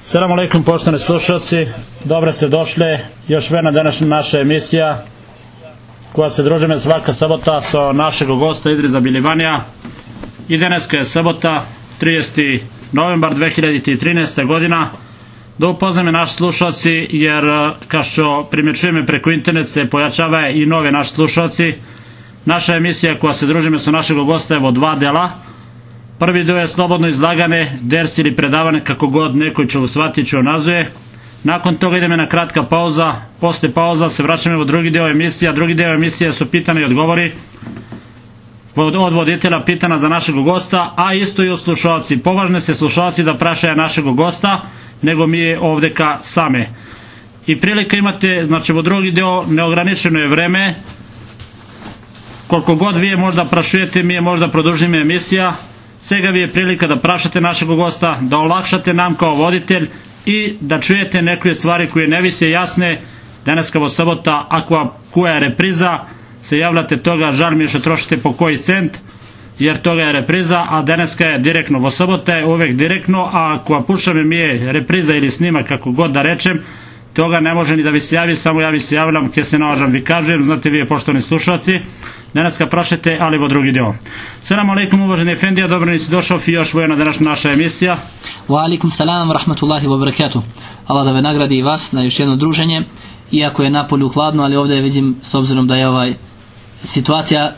Salam alaikum poštovani slušalci, dobro ste došli, još jedna današnja naša emisija koja se družime svaka sabota sa našeg gosta Idriza Bilivanija i daneska je sabota 30. novembar 2013. godina da upozname naši slušalci jer kao što primjećujeme preko internet se pojačava i nove naši slušalci naša emisija koja se družime sa našeg gosta je dva dela Prvi dio je slobodno izlagane, ders ili predavane kako god neko će shvatiti će nazuje. Nakon toga ideme na kratka pauza, posle pauza se vraćamo u drugi dio emisije, a drugi dio emisije su pitane i odgovori od voditelja pitana za našeg gosta, a isto i od slušalci. Považne se slušalci da prašaju našeg gosta, nego mi je ovdje ka same. I prilika imate, znači u drugi dio neograničeno je vreme, koliko god vi je možda prašujete, mi je možda produžimo emisija, Svega vi je prilika da prašate našeg gosta, da olakšate nam kao voditelj i da čujete neke stvari koje ne vise jasne. Danas kao sobota, ako koja je repriza, se javljate toga, žal mi je što trošite po koji cent, jer toga je repriza, a danas je direktno, vo sobota je uvek direktno, a ako pušame mi je repriza ili snima, kako god da rečem, toga ne može ni da vi se javi, samo ja vi se javljam, kje se nalažem, vi kažem, znate vi je poštovani slušalci, danas ga prašete, ali vo drugi dio. Salam alaikum uvaženi Efendija, dobro nisi došao i još vojena današnja naša emisija. Wa alaikum salam rahmatullahi wa barakatuh. Allah da ve nagradi i vas na još jedno druženje, iako je napolju hladno, ali ovdje vidim s obzirom da je ovaj situacija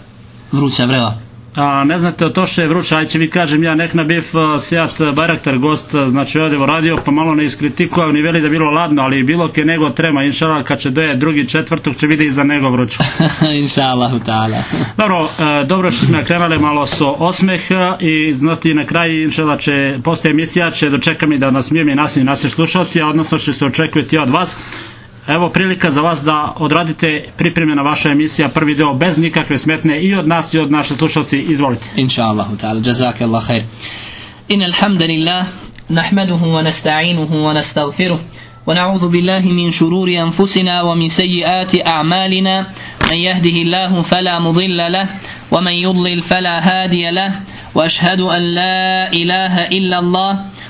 vruća vrela. A ne znate to što je vruće, aj će vi kažem ja nek na bif sjat Bajraktar gost, znači ovdje radio, pa malo ne iskritikuje, ni veli da bilo ladno, ali bilo ke nego trema, inšala, kad će doje drugi četvrtog će vidi za nego vruću. Inša ta'ala. Dobro, e, dobro što smo krenuli malo so osmeh i znati na kraju inšala će, poslije emisija će dočekami da nas mijem i nas i naši slušalci, a odnosno će se očekujete od vas Evo prilika za vas da odradite pripremljena vaša emisija, prvi deo bez nikakve smetne i od nas i od naše slušalci. Izvolite. Inša Allahu ta'ala. Jazak Allah khair. In alhamdulillah, nahmaduhu wa nasta'inuhu wa nastagfiruh. ونعوذ بالله من شرور أنفسنا ومن سيئات أعمالنا من يهده الله فلا مضل له ومن يضلل فلا هادي له وأشهد أن لا إله إلا الله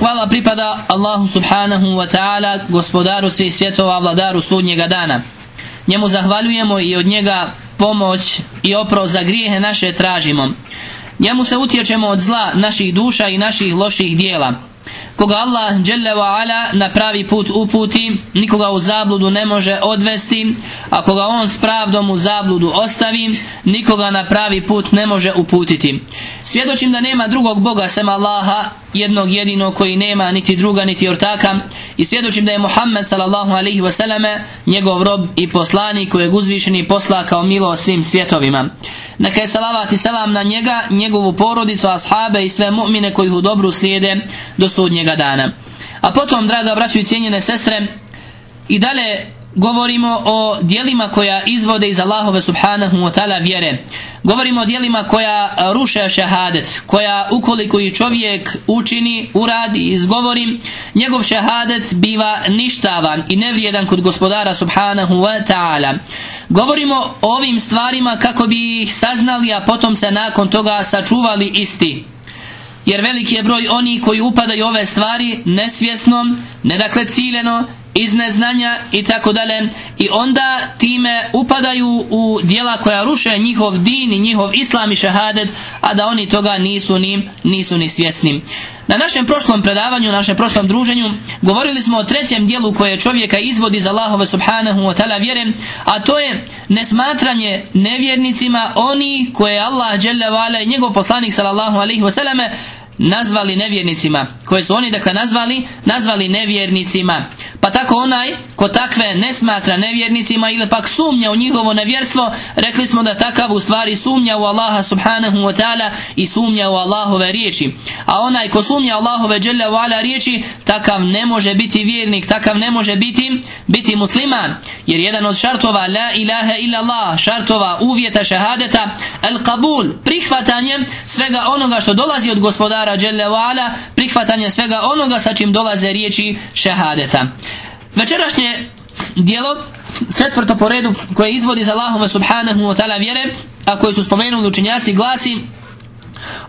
Hvala pripada Allahu subhanahu wa ta'ala, gospodaru svih svjetova, vladaru sudnjega dana. Njemu zahvaljujemo i od njega pomoć i opro za grijehe naše tražimo. Njemu se utječemo od zla naših duša i naših loših dijela. Koga Allah wa ala na pravi put uputi, nikoga u zabludu ne može odvesti, a koga on s pravdom u zabludu ostavi, nikoga na pravi put ne može uputiti. Svjedočim da nema drugog Boga sem Allaha, jednog jedinog koji nema niti druga niti ortaka i svjedočim da je Muhammed sallallahu alaihi wasallam njegov rob i poslanik kojeg uzvišeni posla kao milo svim svjetovima. Neka je salavat i salam na njega, njegovu porodicu, ashabe i sve mu'mine koji u dobru slijede do sudnjega dana. A potom, draga braćo i cijenjene sestre, i dalje govorimo o dijelima koja izvode iz Allahove subhanahu wa ta'ala vjere. Govorimo o dijelima koja ruše šehadet, koja ukoliko i čovjek učini, uradi, izgovori, njegov šehadet biva ništavan i nevrijedan kod gospodara subhanahu wa ta'ala. Govorimo o ovim stvarima kako bi ih saznali, a potom se nakon toga sačuvali isti. Jer veliki je broj oni koji upadaju ove stvari nesvjesnom, nedakle ciljeno iz neznanja i tako dalje. I onda time upadaju u dijela koja ruše njihov din i njihov islam i šahadet a da oni toga nisu ni, nisu ni svjesni. Na našem prošlom predavanju, našem prošlom druženju govorili smo o trećem dijelu koje čovjeka izvodi za Allahove subhanahu wa ta'ala vjere, a to je nesmatranje nevjernicima oni koje Allah dželle i njegov poslanik sallallahu alaihi wa nazvali nevjernicima koje su oni dakle nazvali nazvali nevjernicima pa tako onaj ko takve ne smatra nevjernicima ili pak sumnja u njihovo nevjerstvo rekli smo da takav u stvari sumnja u Allaha subhanahu wa ta'ala i sumnja u Allahove riječi. A onaj ko sumnja Allahove dželle u ala riječi takav ne može biti vjernik takav ne može biti biti musliman. Jer jedan od šartova la ilaha illa Allah šartova uvjeta šahadeta al qabul prihvatanje svega onoga što dolazi od gospodara dželle u ala prihvatanje svega onoga sa čim dolaze riječi šahadeta Večerašnje dijelo, četvrto po redu koje izvodi za Allahuma subhanahu wa ta'ala vjere, a koje su spomenuli učinjaci glasi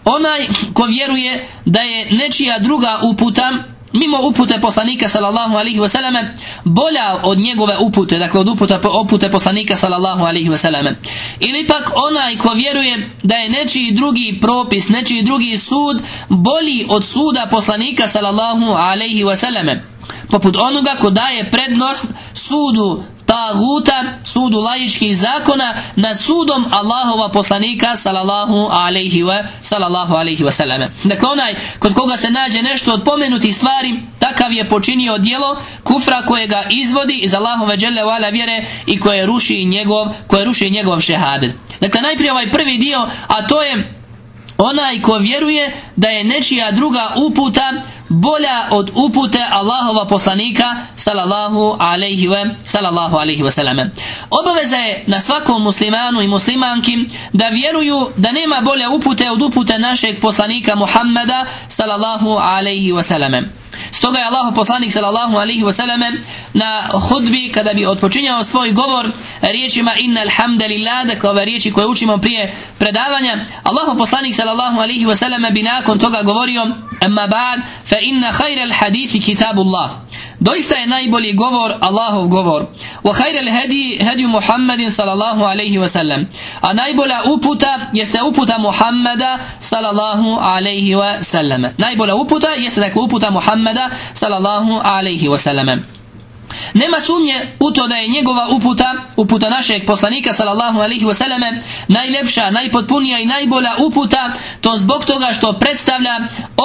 onaj ko vjeruje da je nečija druga uputa mimo upute poslanika sallallahu alaihi wasallam bolja od njegove upute dakle od upute, upute poslanika sallallahu alaihi wasallam ili pak onaj ko vjeruje da je nečiji drugi propis nečiji drugi sud bolji od suda poslanika sallallahu alaihi wasallam poput onoga ko daje prednost sudu taguta, sudu laičkih zakona nad sudom Allahova poslanika sallallahu alaihi wa sallallahu alaihi wa sallam. Dakle onaj kod koga se nađe nešto od pomenutih stvari takav je počinio djelo kufra kojega izvodi iz Allahove dželle vala vjere i koje ruši njegov, koje ruši njegov šehadet. Dakle najprije ovaj prvi dio a to je onaj ko vjeruje da je nečija druga uputa bolja od upute Allahova poslanika sallallahu alaihi wa sallallahu alaihi wa sallam. Obaveza je na svakom muslimanu i muslimanki da vjeruju da nema bolje upute od upute našeg poslanika Muhammada sallallahu alaihi wa sallam. Stoga je Allah poslanik sallallahu alaihi wasallam na hudbi kada bi odpočinjao svoj govor riječima inna alhamdulillah dakle ove riječi koje učimo prije predavanja Allah poslanik sallallahu alaihi wasallam bi nakon toga govorio amma ba'd fa inna khayra alhadithi kitabullah Doista je najbolji govor Allahov govor. Wa khayral hadi hadi Muhammadin sallallahu alaihi wa sallam. A najbolja uputa jeste uputa Muhammada sallallahu alaihi wa sallam. Najbolja uputa jeste dakle uputa Muhammada sallallahu alaihi wa sallam. Nema sumnje u to da je njegova uputa, uputa našeg poslanika sallallahu alaihi wasallam najljepša, najpotpunija i najbolja uputa to zbog toga što predstavlja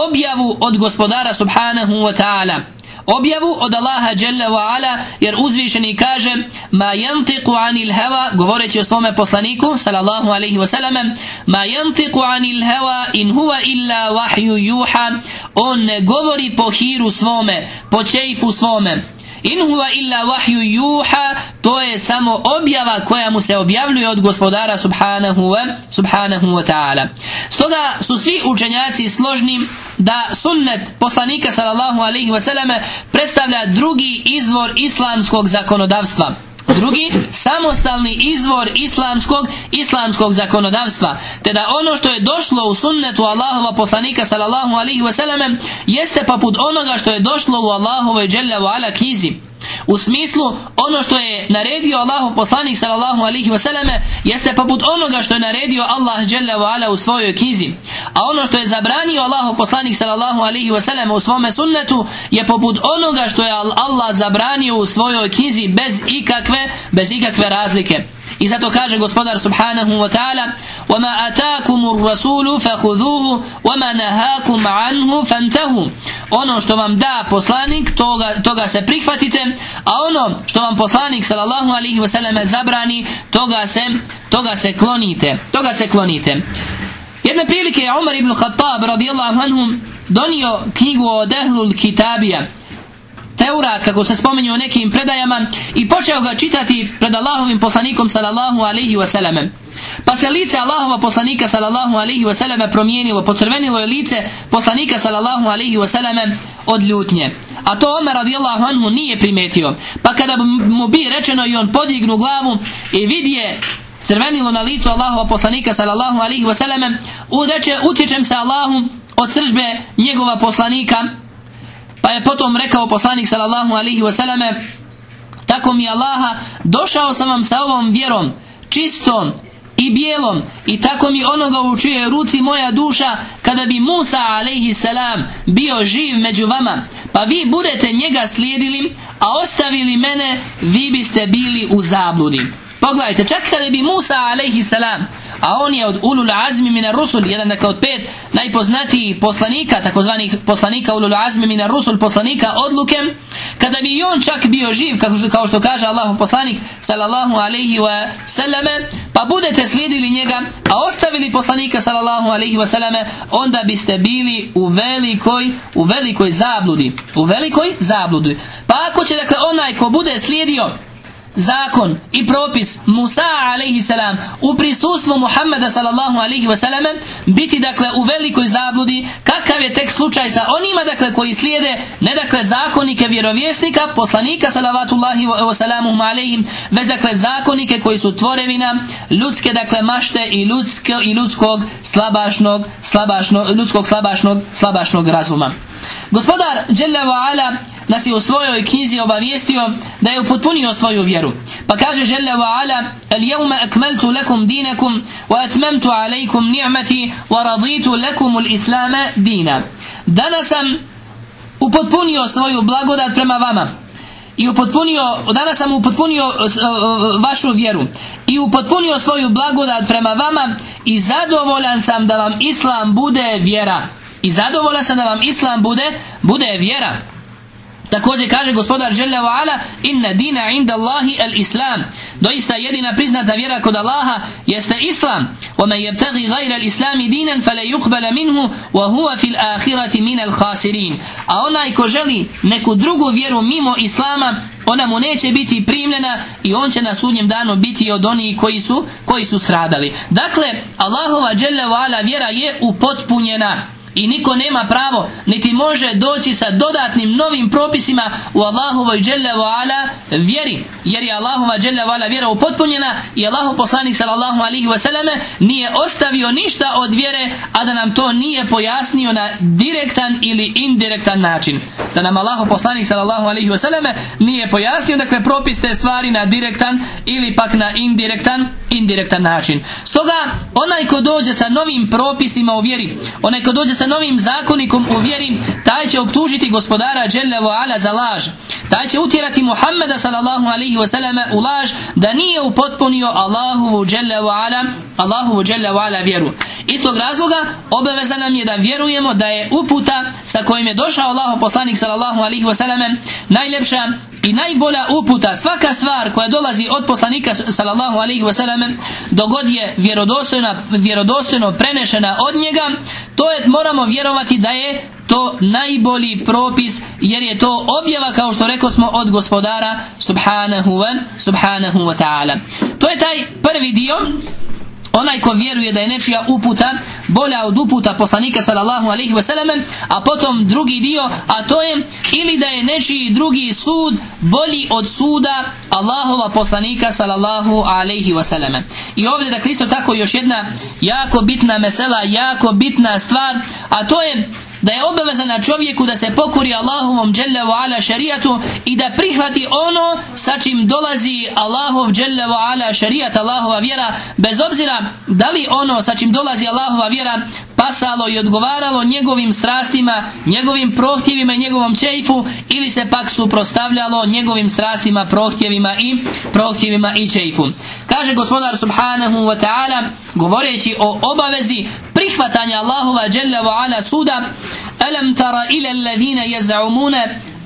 objavu od gospodara subhanahu wa ta'ala objavu od Allaha Jalla wa ala jer uzvišeni kaže ma yantiqu anil hawa govoreći o svome poslaniku sallallahu alaihi wasallam ma yantiqu anil hawa in huwa illa wahyu yuha on ne govori po hiru svome po čejfu svome In huwa illa wahyu yuha to je samo objava koja mu se objavljuje od gospodara subhanahu wa, subhanahu wa ta'ala. Stoga su svi učenjaci složni da sunnet poslanika sallallahu alaihi wasallam predstavlja drugi izvor islamskog zakonodavstva. Drugi samostalni izvor islamskog islamskog zakonodavstva. Te da ono što je došlo u sunnetu Allahova poslanika sallallahu alaihi wasallam jeste poput onoga što je došlo u Allahovoj dželle ala knjizi u smislu ono što je naredio Allahu poslanik sallallahu alaihi wasallam jeste poput onoga što je naredio Allah dželle ala u svojoj knjizi a ono što je zabranio Allahu poslanik sallallahu alaihi wasallam u svome sunnetu je poput onoga što je Allah zabranio u svojoj knjizi bez ikakve bez ikakve razlike i zato kaže gospodar subhanahu wa ta'ala وَمَا أَتَاكُمُ الرَّسُولُ فَخُذُوهُ وَمَا نَهَاكُمْ عَنْهُ فَانْتَهُ ono što vam da poslanik, toga, toga se prihvatite, a ono što vam poslanik sallallahu alaihi wasallam zabrani, toga se, toga se klonite. Toga se klonite. Jedne prilike je Umar ibn Khattab radijallahu anhu donio knjigu o Dehlul Kitabija Teurat, kako se spominje u nekim predajama, i počeo ga čitati pred Allahovim poslanikom sallallahu alaihi wasallam. Pa se lice Allahova poslanika sallallahu alaihi wasallam promijenilo, pocrvenilo je lice poslanika sallallahu alaihi wasallam od ljutnje. A to Omer radijallahu anhu nije primetio. Pa kada mu bi rečeno i on podignu glavu i vidje crvenilo na licu Allahova poslanika sallallahu alaihi wasallam, ureče utječem se Allahu od sržbe njegova poslanika pa je potom rekao poslanik sallallahu alaihi wasallam tako mi Allaha, došao sam vam sa ovom vjerom, čistom i bijelom. I tako mi onoga u čijoj ruci moja duša kada bi Musa alaihi salam bio živ među vama. Pa vi budete njega slijedili a ostavili mene vi biste bili u zabludi. Pogledajte čak kada bi Musa alaihi salam a on je od ulul azmi mina rusul, jedan dakle od pet najpoznatijih poslanika, takozvanih poslanika ulul azmi mina rusul, poslanika odluke, kada bi i on čak bio živ, kao što kaže Allahu poslanik, sallallahu alaihi wa sallame, pa budete slijedili njega, a ostavili poslanika, sallallahu alaihi wa sallame, onda biste bili u velikoj, u velikoj zabludi. U velikoj zabludi. Pa ako će, dakle, onaj ko bude slijedio zakon i propis Musa salam u prisustvu Muhammeda sallallahu alaihi wasallam biti dakle u velikoj zabludi kakav je tek slučaj sa onima dakle koji slijede ne dakle zakonike vjerovjesnika poslanika salavatullahi wasalamuhum alaihim već dakle zakonike koji su tvorevina ljudske dakle mašte i, ljudske, i ljudskog slabašnog, slabašnog ljudskog slabašnog, slabašnog razuma. Gospodar Jalla wa ala nas je u svojoj knjizi obavijestio da je upotpunio svoju vjeru. Pa kaže Jalla wa ala Al-jevma akmaltu lakum dinakum wa atmamtu alaikum ni'mati wa raditu lakum l-islama dina. Danas sam upotpunio svoju blagodat prema vama i upotpunio, danas sam upotpunio vašu vjeru i upotpunio svoju blagodat prema vama i zadovoljan sam da vam islam bude vjera i zadovoljan sam da vam islam bude bude vjera Također kaže gospodar Žele wa ala inna dina inda Allahi al islam. Doista jedina priznata vjera kod Allaha jeste islam. Islami dinan fala yuqbala minhu wa huwa fil akhirati min al khasirin. A onaj ko želi neku drugu vjeru mimo islama ona mu neće biti primljena i on će na sudnjem danu biti od onih koji su, koji su stradali. Dakle, Allahova ala vjera je upotpunjena i niko nema pravo niti može doći sa dodatnim novim propisima u Allahovoj dželle ala vjeri. Jer je Allahova dželle ala vjera upotpunjena i Allahu poslanik sallallahu alaihi wasallam nije ostavio ništa od vjere a da nam to nije pojasnio na direktan ili indirektan način. Da nam Allahu poslanik sallallahu alaihi wasallam nije pojasnio dakle propis te stvari na direktan ili pak na indirektan indirektan način. Stoga onaj ko dođe sa novim propisima u vjeri onaj ko dođe sa novim zakonikom u vjeri, taj će optužiti gospodara wa ala za laž. Taj će utjerati Muhammeda sallallahu alaihi wasallam u laž da nije upotpunio Allahovu wa ala, Jalla wa ala vjeru. Istog razloga obaveza nam je da vjerujemo da je uputa sa kojim je došao Allah poslanik sallallahu alaihi wasallam najljepša i najbolja uputa svaka stvar koja dolazi od poslanika sallallahu alaihi wasallam dogod je vjerodostojno, vjerodostojno prenešena od njega to je moramo vjerovati da je to najbolji propis jer je to objava kao što rekao smo od gospodara subhanahu wa, subhanahu wa ta'ala. To je taj prvi dio onaj ko vjeruje da je nečija uputa bolja od uputa poslanika sallallahu alaihi wasallam a potom drugi dio a to je ili da je nečiji drugi sud bolji od suda Allahova poslanika sallallahu alaihi wasallam i ovdje da isto tako još jedna jako bitna mesela jako bitna stvar a to je da je obaveza na čovjeku da se pokori Allahovom dželle ala šerijatu i da prihvati ono sa čim dolazi Allahov dželle ala šerijat Allahova vjera bez obzira da li ono sa čim dolazi Allahova vjera pasalo i odgovaralo njegovim strastima, njegovim prohtjevima i njegovom čeifu ili se pak suprostavljalo njegovim strastima, prohtjevima i prohtjevima i čeifu. Kaže gospodar subhanahu wa ta'ala govoreći o obavezi prihvatanja Allahova dželle ala suda ألم تر إلى الذين يزعمون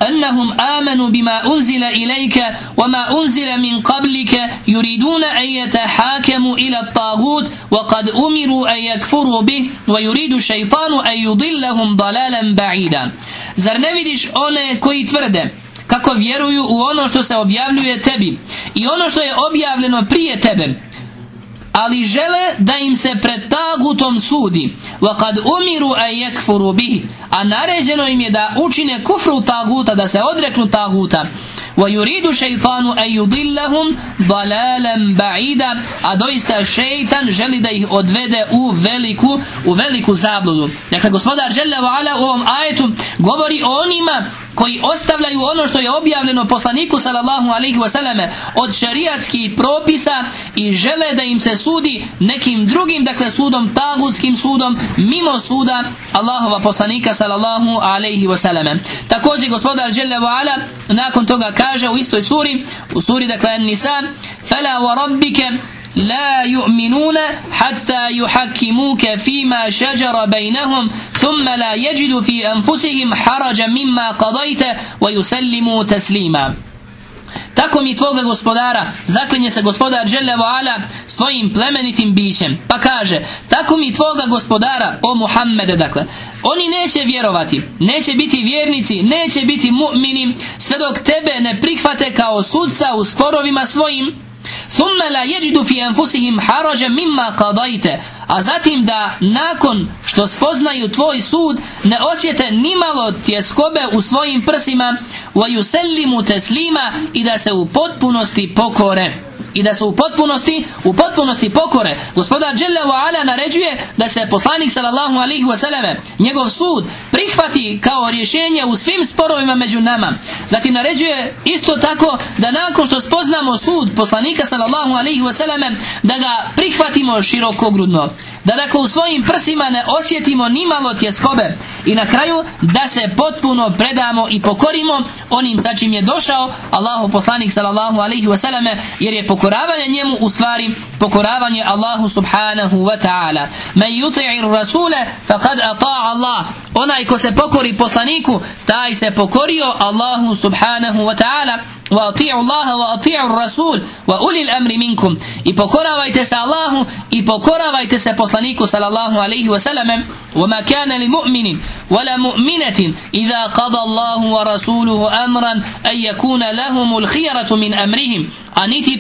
أنهم آمنوا بما أنزل إليك وما أنزل من قبلك يريدون أن يتحاكموا إلى الطاغوت وقد أمروا أن يكفروا به ويريد الشيطان أن يضلهم ضلالا بعيدا Zar ne vidiš one koji tvrde kako vjeruju u ono što se objavljuje tebi i ono što je objavljeno prije tebe ali žele da im se pred tagutom sudi وَقَدْ umiru a يَكْفُرُوا بِهِ a naređeno im je da učine kufru taguta da se odreknu taguta وَيُرِيدُ شَيْطَانُ أَنْ يُضِلَّهُمْ ضَلَالًا بَعِيدًا a doista šeitan želi da ih odvede u veliku u veliku zabludu dakle gospodar Žele u ovom ajetu govori o onima koji ostavljaju ono što je objavljeno poslaniku sallallahu alaihi wasallam od šerijatskih propisa i žele da im se sudi nekim drugim, dakle sudom, tagutskim sudom, mimo suda Allahova poslanika sallallahu alaihi wasallam. Također gospodar Jalla wa ala nakon toga kaže u istoj suri, u suri dakle Nisa, فَلَا وَرَبِّكَ لا يؤمنون حتى يحكموك فيما شجر بينهم ثم لا يجدوا في أنفسهم حرجا مما قضيت ويسلموا تسليما Tako mi tvoga gospodara, zaklinje se gospodar Želevo Ala svojim plemenitim bićem. Pa kaže, tako mi tvoga gospodara, o Muhammede dakle, oni neće vjerovati, neće biti vjernici, neće biti mu'mini, sve dok tebe ne prihvate kao sudca u sporovima svojim, ثم لا يجد في أنفسهم حرجا مما قضيت a zatim da nakon što spoznaju tvoj sud ne osjete nimalo tjeskobe u svojim prsima وَيُسَلِّمُ teslima i da se u potpunosti pokore i da se u potpunosti u potpunosti pokore. Gospodar wa ala naređuje da se poslanik sallallahu alaihi wasallam njegov sud prihvati kao rješenje u svim sporovima među nama. Zatim naređuje isto tako da nakon što spoznamo sud poslanika sallallahu alaihi wasallam da ga prihvatimo širokogrudno da dakle u svojim prsima ne osjetimo nimalo tjeskobe. I na kraju da se potpuno predamo i pokorimo onim sa čim je došao Allahu poslanik sallallahu alaihi wasallam jer je pokoravanje njemu u stvari pokoravanje Allahu subhanahu wa ta'ala. Men yuti'ir rasule faqad ata'a Allah. Onaj ko se pokori poslaniku taj se pokorio Allahu subhanahu wa ta'ala وأطيعوا الله وأطيعوا الرسول وأولي الأمر منكم. i pokoravajte se Allahu i pokoravajte se sallallahu alaihi wasallam وما كان لمؤمن ولا مؤمنة إذا قضى الله ورسوله أمرا أن يكون لهم الخيرة من أمرهم. a niti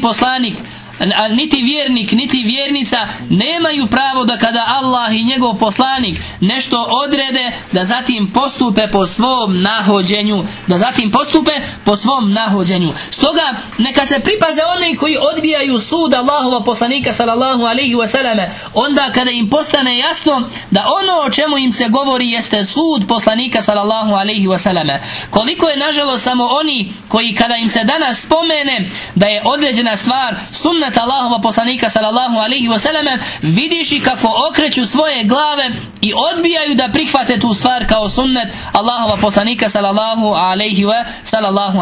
niti vjernik, niti vjernica nemaju pravo da kada Allah i njegov poslanik nešto odrede, da zatim postupe po svom nahođenju. Da zatim postupe po svom nahođenju. Stoga, neka se pripaze oni koji odbijaju sud Allahova poslanika sallallahu alaihi wasallam, onda kada im postane jasno da ono o čemu im se govori jeste sud poslanika sallallahu alaihi wasallam. Koliko je nažalost samo oni koji kada im se danas spomene da je određena stvar sunna sunnet Allahova poslanika sallallahu alaihi wasallam vidiš i kako okreću svoje glave i odbijaju da prihvate tu stvar kao sunnet Allahova poslanika sallallahu alaihi wa sallallahu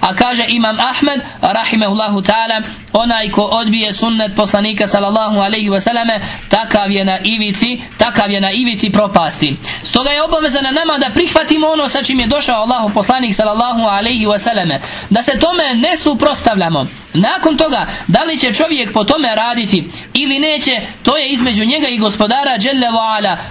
a kaže imam Ahmed rahimehullahu ta'ala onaj ko odbije sunnet poslanika sallallahu alaihi wasallam takav je na ivici takav je na ivici propasti. Stoga je obaveza na nama da prihvatimo ono sa čim je došao Allahov poslanik sallallahu alaihi wasallam da se tome ne suprostavljamo nakon toga, da li će čovjek po tome raditi ili neće, to je između njega i gospodara Đelle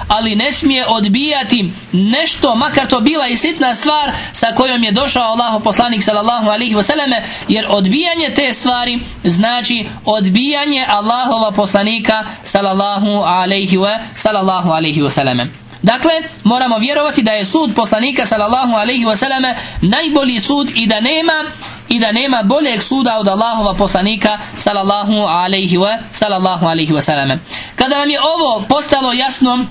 ali ne smije odbijati nešto, makar to bila i sitna stvar sa kojom je došao Allah poslanik sallallahu alaihi wasallam, jer odbijanje te stvari znači odbijanje Allahova poslanika sallallahu alaihi wa sallallahu alaihi wasallam. Dakle, moramo vjerovati da je sud poslanika sallallahu alaihi wasallam najbolji sud i da nema i da nema boljeg suda od Allahova poslanika sallallahu alaihi wa sallallahu alaihi wa sallam. Kada nam je ovo postalo jasno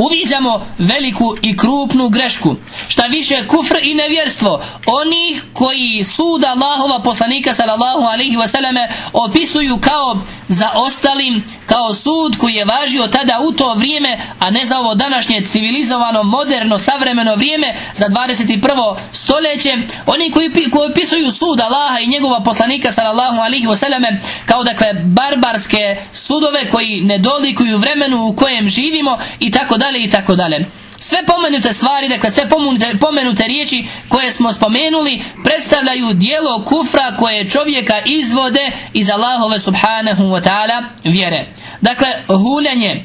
uviđamo veliku i krupnu grešku. Šta više kufr i nevjerstvo. Oni koji sud Allahova poslanika sallallahu alaihi wasallam opisuju kao za ostalim, kao sud koji je važio tada u to vrijeme, a ne za ovo današnje civilizovano, moderno, savremeno vrijeme za 21. stoljeće. Oni koji, koji opisuju sud Allaha i njegova poslanika sallallahu alaihi wasallam kao dakle barbarske sudove koji ne dolikuju vremenu u kojem živimo i tako dalje i tako dalje. Sve pomenute stvari, dakle sve pomenute, pomenute riječi koje smo spomenuli predstavljaju dijelo kufra koje čovjeka izvode iz Allahove subhanahu wa ta'ala vjere. Dakle, huljenje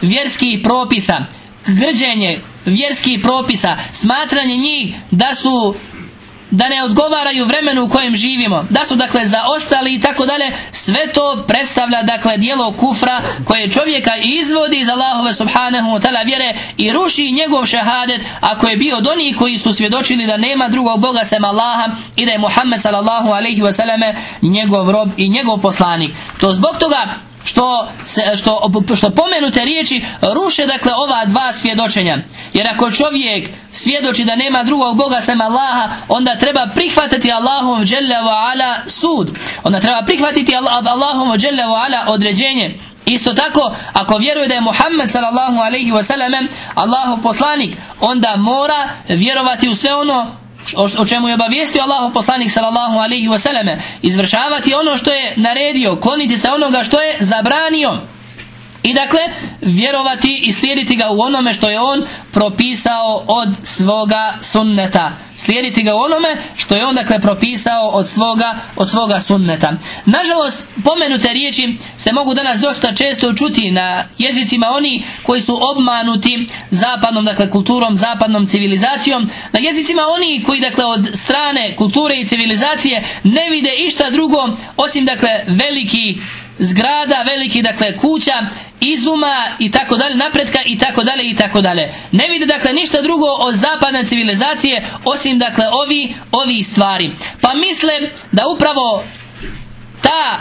vjerskih propisa, grđenje vjerskih propisa, smatranje njih da su da ne odgovaraju vremenu u kojem živimo, da su dakle zaostali i tako dalje, sve to predstavlja dakle dijelo kufra koje čovjeka izvodi iz Allahove subhanahu wa ta'ala vjere i ruši njegov šehadet ako je bio od onih koji su svjedočili da nema drugog Boga sem Allaha i da je Muhammed sallallahu alaihi wasallam njegov rob i njegov poslanik. To zbog toga što, što, što pomenute riječi ruše dakle ova dva svjedočenja. Jer ako čovjek svjedoči da nema drugog Boga sem Allaha, onda treba prihvatiti Allahom ala sud. Onda treba prihvatiti Allahom ala određenje. Isto tako, ako vjeruje da je Muhammed sallallahu alaihi wasallam Allahov poslanik, onda mora vjerovati u sve ono o čemu je obavijestio Allahu poslanik sallallahu alaihi wasallam izvršavati ono što je naredio, kloniti se onoga što je zabranio i dakle, vjerovati i slijediti ga u onome što je on propisao od svoga sunneta. Slijediti ga u onome što je on dakle propisao od svoga, od svoga sunneta. Nažalost, pomenute riječi se mogu danas dosta često čuti na jezicima oni koji su obmanuti zapadnom dakle kulturom, zapadnom civilizacijom, na jezicima oni koji dakle od strane kulture i civilizacije ne vide išta drugo osim dakle veliki zgrada, veliki dakle kuća, izuma i tako dalje, napretka i tako dalje i tako dalje. Ne vide dakle ništa drugo od zapadne civilizacije osim dakle ovi, ovi stvari. Pa misle da upravo ta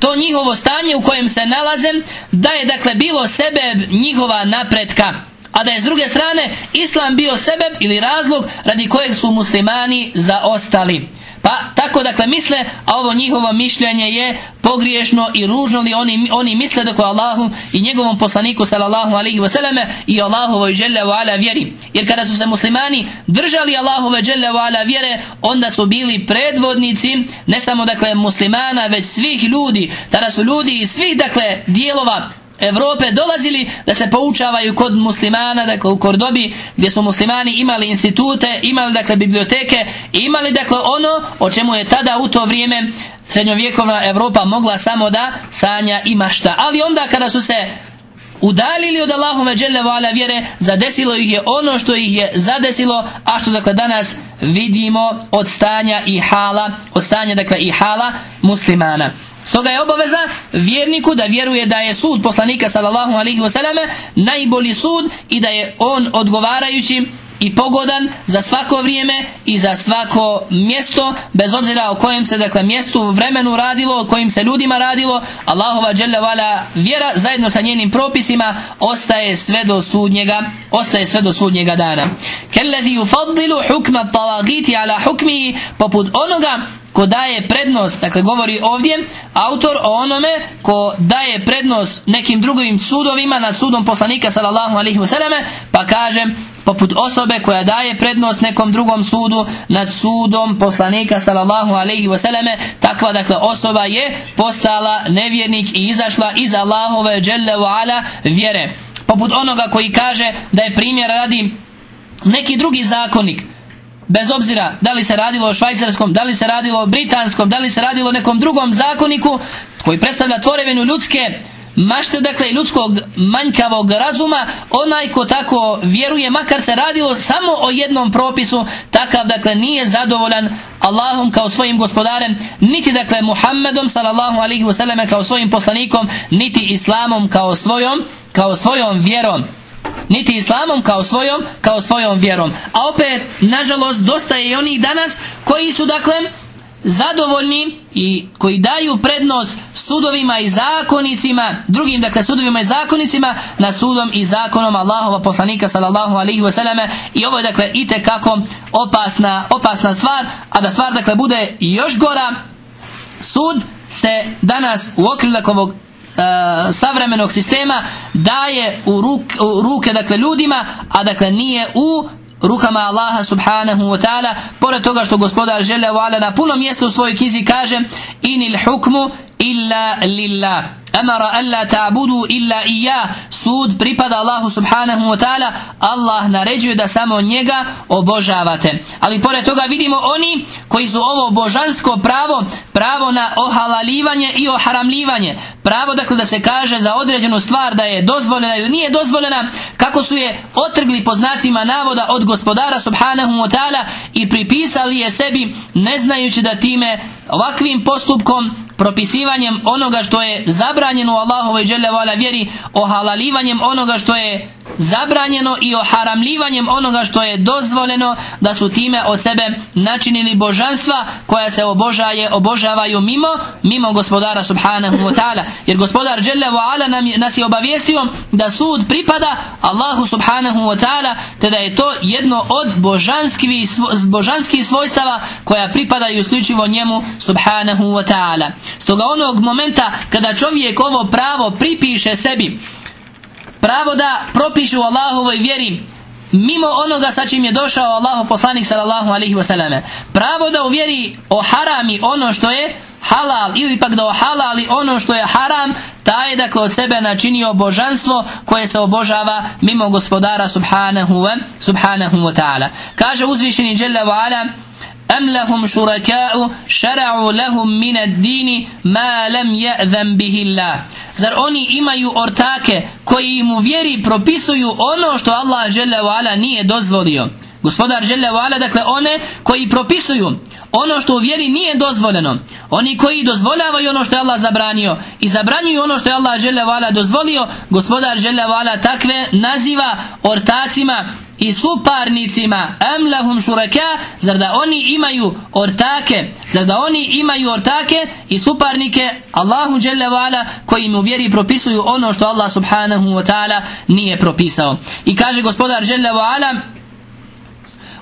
to njihovo stanje u kojem se nalaze da je dakle bilo sebe njihova napretka a da je s druge strane islam bio sebe ili razlog radi kojeg su muslimani zaostali pa tako dakle misle, a ovo njihovo mišljenje je pogriješno i ružno li oni, oni misle dok Allahu i njegovom poslaniku sallallahu alaihi wasallam i Allahovoj žele ala vjeri. Jer kada su se muslimani držali Allahove žele ala vjere, onda su bili predvodnici ne samo dakle muslimana, već svih ljudi. Tada su ljudi iz svih dakle dijelova Europe dolazili da se poučavaju kod muslimana, dakle u Kordobi gdje su muslimani imali institute, imali dakle biblioteke imali dakle ono o čemu je tada u to vrijeme srednjovjekovna Europa mogla samo da sanja i mašta. Ali onda kada su se udalili od Allahume dželle ala vjere, zadesilo ih je ono što ih je zadesilo, a što dakle danas vidimo od stanja i hala, od stanja dakle i hala muslimana. Stoga je obaveza vjerniku da vjeruje da je sud poslanika sallallahu alaihi wasallam najbolji sud i da je on odgovarajući i pogodan za svako vrijeme i za svako mjesto bez obzira o kojem se dakle mjestu vremenu radilo o kojim se ljudima radilo. Allahova vala vjera zajedno sa njenim propisima ostaje sve do sudnjega ostaje sve do sudnjega dana. Kellezi yufaddilu hukma tawagiti ala hukmi poput onoga ko daje prednost, dakle govori ovdje autor o onome ko daje prednost nekim drugim sudovima nad sudom poslanika sallallahu alaihi wasallam pa kaže poput osobe koja daje prednost nekom drugom sudu nad sudom poslanika sallallahu alaihi wasallam takva dakle osoba je postala nevjernik i izašla iz Allahove dželle ala vjere. Poput onoga koji kaže da je primjer radi neki drugi zakonik bez obzira da li se radilo o švajcarskom, da li se radilo o britanskom, da li se radilo o nekom drugom zakoniku koji predstavlja tvorevinu ljudske mašte dakle ljudskog manjkavog razuma onaj ko tako vjeruje makar se radilo samo o jednom propisu takav dakle nije zadovoljan Allahom kao svojim gospodarem niti dakle Muhammedom sallallahu alihi wasallam kao svojim poslanikom niti Islamom kao svojom kao svojom vjerom niti islamom kao svojom, kao svojom vjerom. A opet, nažalost, dosta je i onih danas koji su, dakle, zadovoljni i koji daju prednost sudovima i zakonicima, drugim dakle sudovima i zakonicima nad sudom i zakonom Allahova poslanika sallallahu alaihi wasallam i ovo je dakle itekako opasna, opasna stvar, a da stvar dakle bude još gora, sud se danas u okviru dakle, savremenog sistema daje u, u ruke dakle ljudima a dakle nije u rukama Allaha subhanahu wa ta'ala. Pored toga što gospodar žele na puno mjesta u svojoj knjizi kaže inil hukmu illa lillah. Amara alla ta'budu illa iya sud pripada Allahu subhanahu wa ta'ala. Allah naređuje da samo njega obožavate. Ali pored toga vidimo oni koji su ovo božansko pravo pravo na ohalalivanje i oharamljivanje. Pravo dakle da se kaže za određenu stvar da je dozvoljena ili nije dozvoljena kako su je otrgli po znacima navoda od gospodara subhanahu wa ta'ala i pripisali je sebi ne znajući da time ovakvim postupkom propisivanjem onoga što je zabranjeno u Allahovoj vjeri ohalalivanjem onoga što je zabranjeno i oharamljivanjem onoga što je dozvoljeno da su time od sebe načinili božanstva koja se obožaje, obožavaju mimo mimo gospodara subhanahu wa ta'ala. Jer gospodar Jelle wa ala nam nas je obavijestio da sud pripada Allahu subhanahu wa ta'ala te da je to jedno od božanskih, božanskih svojstava koja pripadaju isključivo njemu subhanahu wa ta'ala. Stoga onog momenta kada čovjek ovo pravo pripiše sebi pravo da propiše u Allahovoj vjeri mimo onoga sa čim je došao Allahu poslanik sallallahu alaihi wasallam pravo da uvjeri o harami ono što je halal ili pak da ohalali ono što je haram taj je dakle od sebe načinio božanstvo koje se obožava mimo gospodara subhanahu wa, subhanahu wa ta'ala. Kaže uzvišeni Jalla wa ala أم لهم شركاء شرعوا لهم من الدين ما لم يأذن به الله Zar oni imaju ortake koji im u vjeri propisuju ono što Allah žele ala nije dozvolio? Gospodar žele ala, dakle one koji propisuju ono što u vjeri nije dozvoljeno. Oni koji dozvoljavaju ono što je Allah zabranio i zabranjuju ono što je Allah žele ala dozvolio, gospodar žele ala takve naziva ortacima i suparnicima am lahum šuraka zar da oni imaju ortake zar da oni imaju ortake i suparnike Allahu dželle vala koji im u vjeri propisuju ono što Allah subhanahu wa ta'ala nije propisao i kaže gospodar dželle vala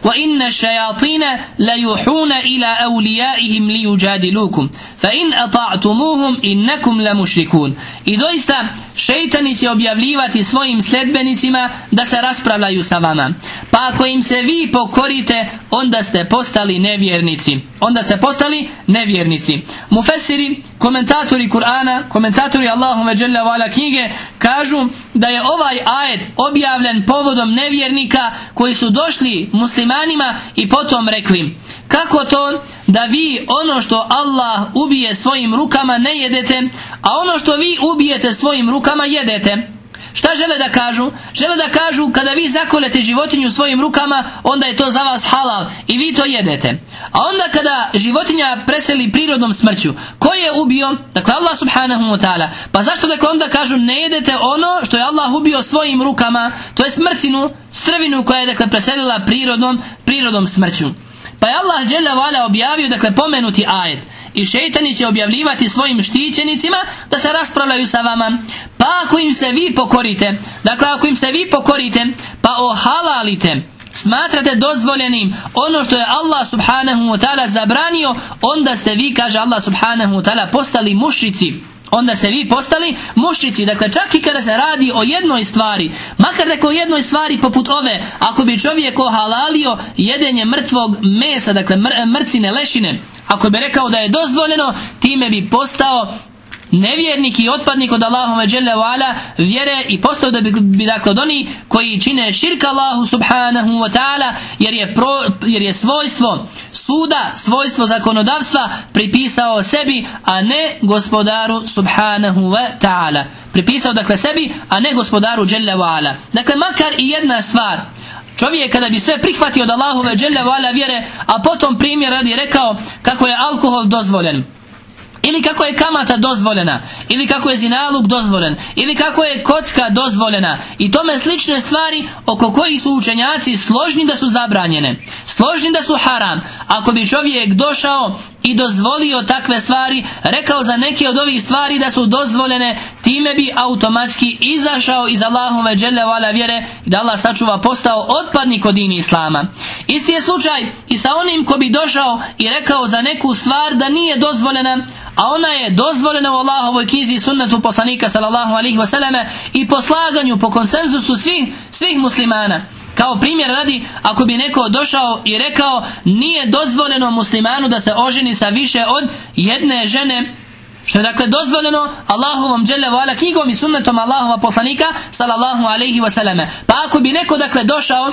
وإن الشياطين ليوحون إلى أوليائهم ليجادلوكم fa in ata'tumuhum innakum lamushrikun. I doista šejtani će objavljivati svojim sledbenicima da se raspravljaju sa vama. Pa ako im se vi pokorite, onda ste postali nevjernici. Onda ste postali nevjernici. Mufessiri, komentatori Kur'ana, komentatori Allahu veđelja vala knjige, kažu da je ovaj ajet objavljen povodom nevjernika koji su došli muslimanima i potom rekli kako to da vi ono što Allah ubije svojim rukama ne jedete, a ono što vi ubijete svojim rukama jedete? Šta žele da kažu? Žele da kažu kada vi zakolete životinju svojim rukama, onda je to za vas halal i vi to jedete. A onda kada životinja preseli prirodnom smrću, ko je ubio? Dakle Allah subhanahu wa ta'ala. Pa zašto dakle onda kažu ne jedete ono što je Allah ubio svojim rukama, to je smrcinu, strvinu koja je dakle preselila prirodnom, prirodnom smrću. Pa je Allah dželle objavio dakle pomenuti ajet. I šeitani će objavljivati svojim štićenicima da se raspravljaju sa vama. Pa ako im se vi pokorite, dakle ako im se vi pokorite, pa ohalalite, smatrate dozvoljenim ono što je Allah subhanahu wa ta'ala zabranio, onda ste vi, kaže Allah subhanahu wa ta'ala, postali mušici onda ste vi postali mušnici. Dakle, čak i kada se radi o jednoj stvari, makar dakle o jednoj stvari poput ove, ako bi čovjek ohalalio jedenje mrtvog mesa, dakle mrcine lešine, ako bi rekao da je dozvoljeno, time bi postao nevjernik i otpadnik od Allahove dželle ala vjere i postao da bi, bi dakle od oni koji čine širka Allahu subhanahu wa ta'ala jer je, jer je svojstvo suda, svojstvo zakonodavstva pripisao sebi, a ne gospodaru subhanahu wa ta'ala. Pripisao dakle sebi, a ne gospodaru dželle ala. Dakle, makar i jedna stvar Čovjek kada bi sve prihvatio od Allahove dželle ala vjere, a potom primjer radi rekao kako je alkohol dozvoljen ili kako je kamata dozvoljena. Ili kako je zinaluk dozvoljen. Ili kako je kocka dozvoljena. I tome slične stvari oko kojih su učenjaci složni da su zabranjene. Složni da su haram. Ako bi čovjek došao i dozvolio takve stvari rekao za neke od ovih stvari da su dozvoljene time bi automatski izašao iz Allahove dželle vala vjere i da Allah sačuva postao otpadnik od dini Islama isti je slučaj i sa onim ko bi došao i rekao za neku stvar da nije dozvoljena a ona je dozvoljena u Allahovoj knjizi sunnetu poslanika sallallahu alaihi wasallam i po slaganju, po konsenzusu svih, svih muslimana. Kao primjer radi, ako bi neko došao i rekao nije dozvoljeno muslimanu da se oženi sa više od jedne žene, što je dakle dozvoljeno Allahovom dželle ala knjigom i sunnetom Allahova poslanika sallallahu alaihi wasallam. Pa ako bi neko dakle došao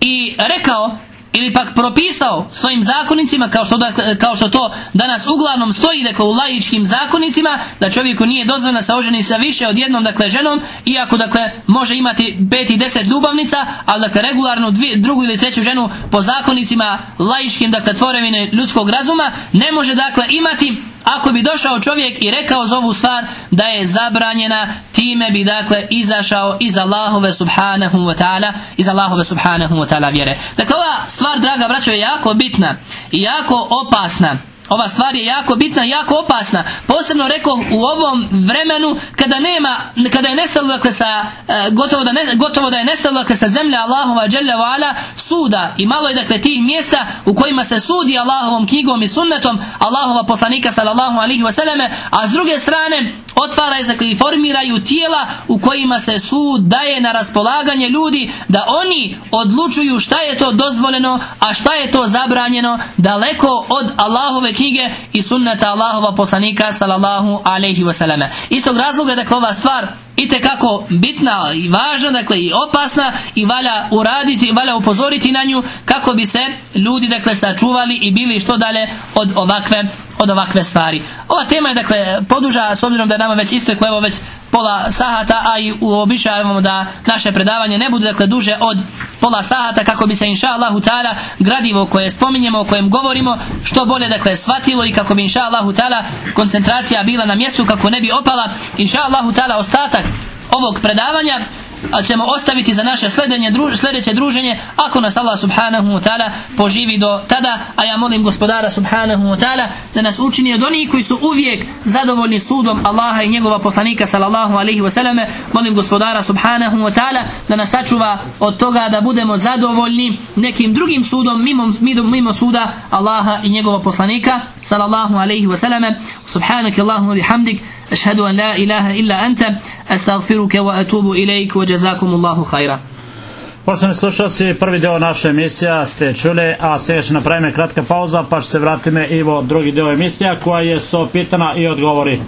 i rekao ili pak propisao svojim zakonicima kao što, kao što to danas uglavnom stoji dakle u laičkim zakonicima da čovjeku nije dozvoljeno sa oženi sa više od jednom dakle ženom iako dakle može imati pet i deset ljubavnica ali dakle regularno dvije, drugu ili treću ženu po zakonicima laičkim dakle tvorevine ljudskog razuma ne može dakle imati ako bi došao čovjek i rekao za ovu stvar da je zabranjena time bi dakle izašao iz Allahove subhanahu wa ta'ala iz Allahove subhanahu wa ta'ala vjere. Dakle ova stvar draga braćo je jako bitna i jako opasna ova stvar je jako bitna jako opasna. Posebno rekao u ovom vremenu kada nema, kada je nestalo dakle sa, e, gotovo, da ne, gotovo da je nestalo dakle sa zemlje Allahova dželle suda i malo je dakle tih mjesta u kojima se sudi Allahovom knjigom i sunnetom Allahova poslanika sallallahu alihi wasallame, a s druge strane otvara se i formiraju tijela u kojima se sud daje na raspolaganje ljudi da oni odlučuju šta je to dozvoljeno, a šta je to zabranjeno daleko od Allahove knjige i sunneta Allahova poslanika sallallahu alaihi wasallam. Istog razloga dakle ova stvar itekako bitna i važna, dakle i opasna i valja uraditi, valja upozoriti na nju kako bi se ljudi dakle sačuvali i bili što dalje od ovakve od ovakve stvari. Ova tema je dakle poduža s obzirom da je nama već isteklo evo već pola sahata, a i uobičajavamo da naše predavanje ne bude dakle duže od pola sahata kako bi se inša Allahu ta'ala gradivo koje spominjemo, o kojem govorimo što bolje dakle shvatilo i kako bi inša Allahu ta'ala koncentracija bila na mjestu kako ne bi opala inša Allahu ta'ala ostatak ovog predavanja ćemo ostaviti za naše sljedeće druženje ako nas Allah subhanahu wa ta'ala poživi do tada a ja molim gospodara subhanahu wa ta'ala da nas učini od onih koji su uvijek zadovoljni sudom Allaha i njegova poslanika sallallahu alaihi wasallam molim gospodara subhanahu wa ta'ala da nas sačuva od toga da budemo zadovoljni nekim drugim sudom mimo, mimo suda Allaha i njegova poslanika sallallahu alaihi wasallam subhanaka Allahumma bihamdik أشهد أن لا إله إلا أنت أستغفرك وأتوب إليك وجزاكم الله خيرا Poštovani slušalci, prvi dio naše emisija ste čuli, a sve će napravimo kratka pauza, pa će se vratiti Ivo drugi dio emisija koja je so pitana i odgovori.